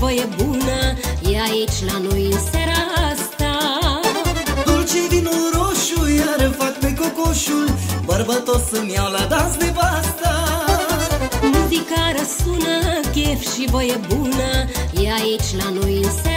voie bună. E aici la noi în seara asta. Dulce vinul roșu, iar fac pe cocoșul Bărbătos să-mi iau la dans nevasta Muzica răsună, chef și voie bună. E aici la noi în seara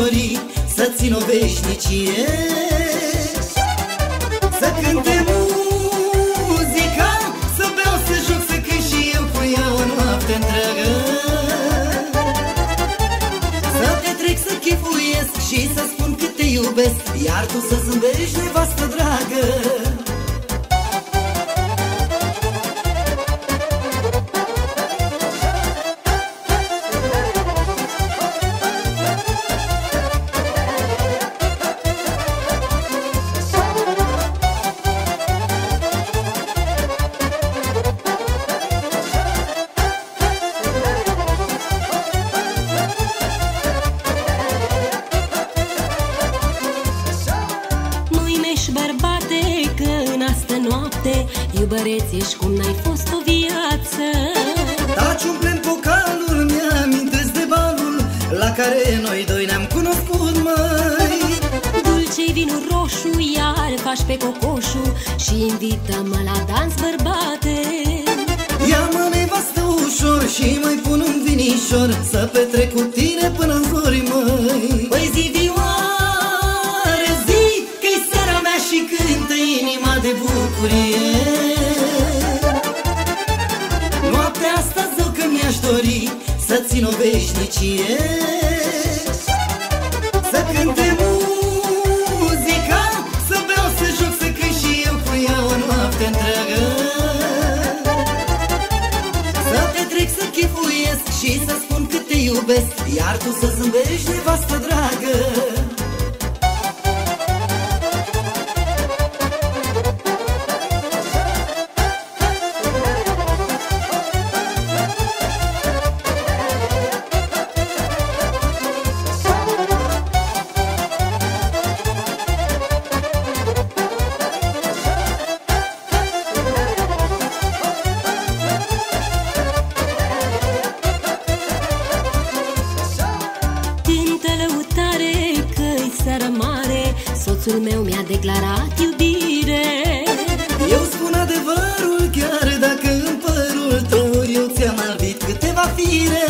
dori Să țin o veșnicie Să cântem muzica Să beau, să joc, să cânt și eu cu ea o noapte întreagă. Să te trec, să chifuiesc și să spun cât te iubesc Iar tu să zâmbești, nevastă dragă noapte Iubăreț ești cum n-ai fost o viață. Taci umplem pocalul, mi-amintesc de balul La care noi doi ne-am cunoscut, măi. Dulce vinul roșu, iar faci pe cocoșul Și invită-mă la dans bărbate. Ia-mă nevastă ușor și mai pun un vinișor Să petrec cu Să țin o veșnicie. Să cântem muzica Să beau, să joc, să cânt și eu cu ea o noapte întreagă. Să te trec, să chifuiesc și să spun cât te iubesc Iar tu să zâmbești, nevastă dragă Soțul meu mi-a declarat iubire. Eu spun adevărul chiar dacă în părul tău Eu ți-am albit câteva fire.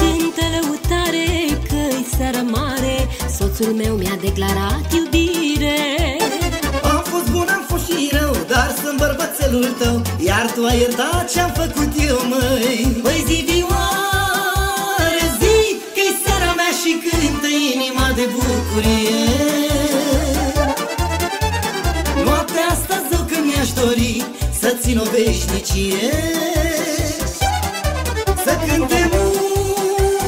Cântă lăutare că-i seară mare Soțul meu mi-a declarat iubire. Am fost bun, am fost și rău Dar sunt bărbățelul tău Iar tu ai iertat ce-am făcut eu, măi. Păi Să țin o veșnicie Să cântem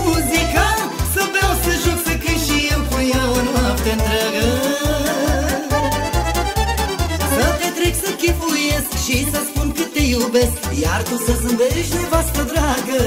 muzica Să beau, să joc, să cânt și eu cu ea o noapte întreagă. Să te trec, să chifuiesc și să spun cât te iubesc Iar tu să zâmbești, nevastă dragă